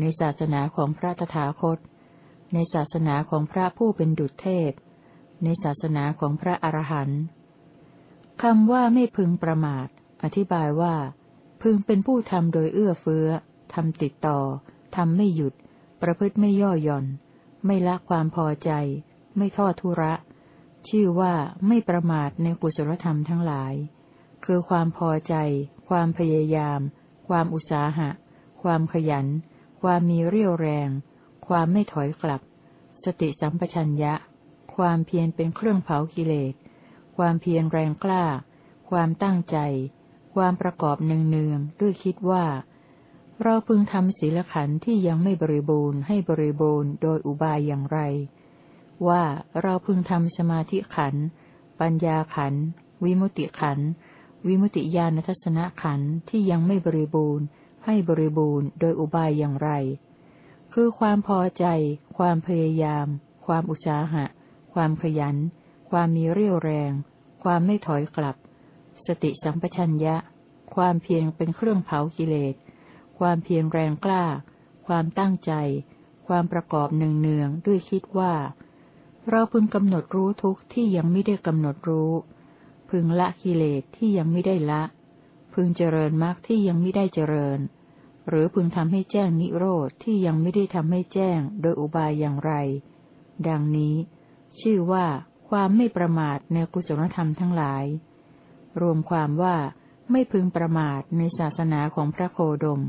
ในศาสนาของพระตถาคต ในศาสนาของพระผู้เป็นดุจเทพ ในศาสนาของพระอรหันต์คำว่าไม่พึงประมาท อธิบายว่า พึงเป็นผู้ทำโดยเอื้อเฟื้อทำติดต่อทำไม่หยุด ประพฤติไม่ย่อหย่อน ไม่ละความพอใจ ไม่ทอดทุระ ชื่อว่าไม่ประมาทในกุศลธรรมทั้งหลาย คือความพอใจ ความพยายาม ความอุตสาหะ ความขยัน ความมีเรี่ยวแรง ความไม่ถอยกลับ สติสัมปชัญญะ ความเพียรเป็นเครื่องเผากิเลส ความเพียรแรงกล้า ความตั้งใจ ความประกอบเนืองๆด้วยคิดว่า เราพึงทำศีลขันธ์ที่ยังไม่บริบูรณ์ให้บริบูรณ์โดยอุบายอย่างไร ว่าเราพึงทำสมาธิขันธ์ปัญญาขันธ์วิมุติขันธ์ วิมุติญาณทัศนขันธ์ที่ยังไม่บริบูรณ์ ให้บริบูรณ์โดยอุบายอย่างไร คือความพอใจ ความพยายาม ความอุตสาหะ ความขยัน ความมีเรี่ยวแรง ความไม่ถอยกลับ สติสัมปชัญญะ ความเพียรเป็นเครื่องเผากิเลส ความเพียรแรงกล้า ความตั้งใจ ความประกอบเนืองๆด้วยคิดว่า เราพึงกำหนดรู้ทุกที่ยังไม่ได้กำหนดรู้ พึงละกิเลสที่ยังไม่ได้ละ พึงเจริญมรรคที่ยังไม่ได้เจริญ หรือพึงทำให้แจ้งนิโรธที่ยังไม่ได้ทำให้แจ้งโดยอุบายอย่างไร ดังนี้ ชื่อว่าความไม่ประมาทในกุศลธรรมทั้งหลาย รวมความว่าไม่พึงประมาทในศาสนาของพระโคดม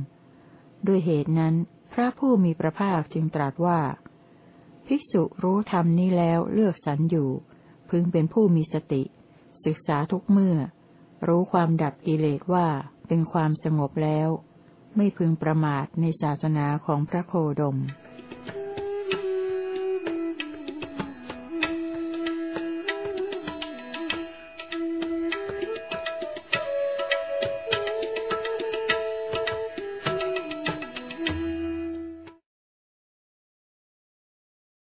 ด้วยเหตุนั้น พระผู้มีพระภาคจึงตรัสว่า ภิกษุรู้ธรรมนี้แล้วเลือกสรรอยู่ พึงเป็นผู้มีสติ ศึกษาทุกเมื่อ รู้ความดับกิเลสว่าเป็นความสงบแล้ว ไม่พึงประมาทในศาสนาของพระโคดม